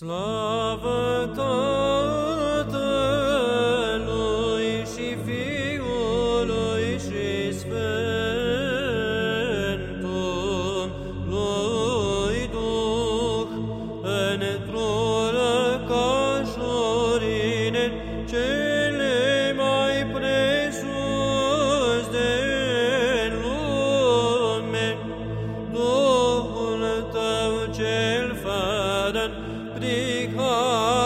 Slavă Tatălui și Fiului și Sfântului Duh, într-o răcașorine cele mai presus de lume, Duhul Tău cel fără abdicate.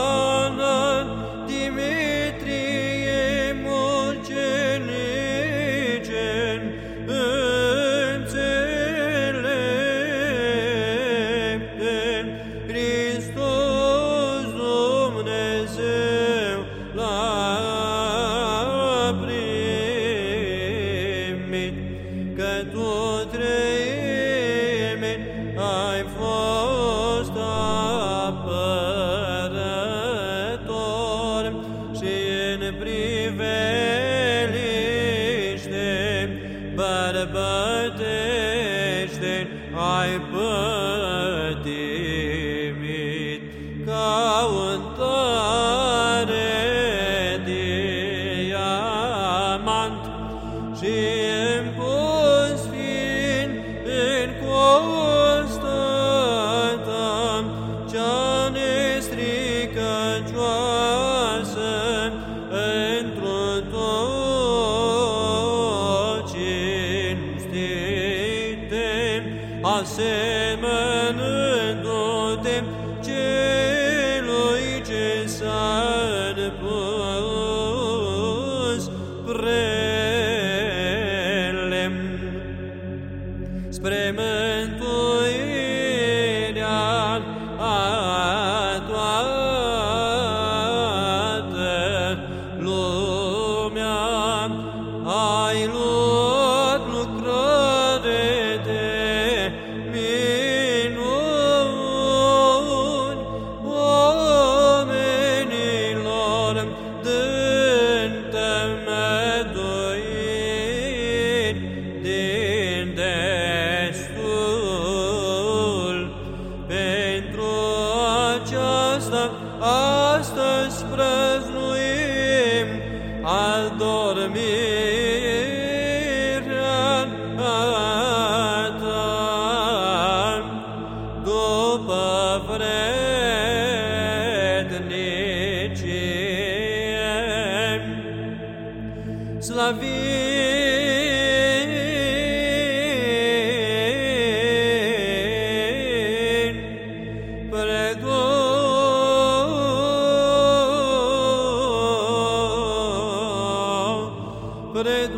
În priveliște bărbătește ai pătimit ca un tare diamant și împus fiind în constată cea asemănându-te celui ce s-a pus prelemn spre mântuirea a toată lumea. Astăzi prăznuim adormirea ta după vrednicie. Slavin predo, Preds